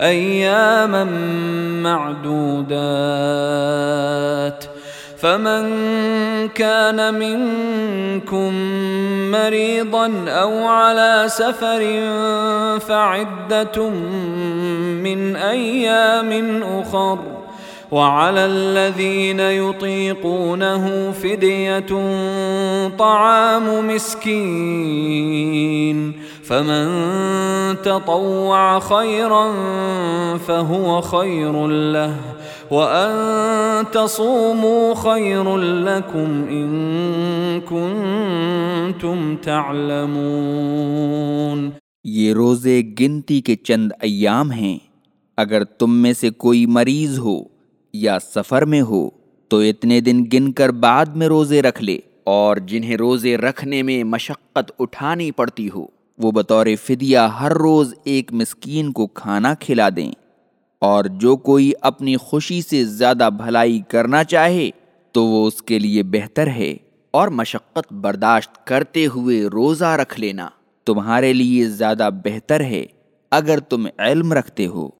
ایاما معدودات. فمن كان منكم مريضا أو على سفر فعدة من أيام أخر. وعلى الذين يطيقونه فدية طعام مسكين. فمن تطوع خيرا فهو خير له، وأن تصوموا خير لكم إن كنتم تعلمون۔ یہ روزے گنتی کے چند ایام ہیں۔ اگر تم میں سے کوئی مریض ہو یا سفر میں ہو، تو اتنے دن گن کر بعد میں روزے رکھ لے، اور جنہیں روزے رکھنے میں مشقت اٹھانی پڑتی ہو۔ وہ بطور فدیہ ہر روز ایک مسکین کو کھانا کھلا دیں اور جو کوئی اپنی خوشی سے زیادہ بھلائی کرنا چاہے تو وہ اس کے لیے بہتر ہے اور مشقت برداشت کرتے ہوئے روزہ رکھ لینا تمہارے لیے زیادہ بہتر ہے اگر تم علم رکھتے ہو۔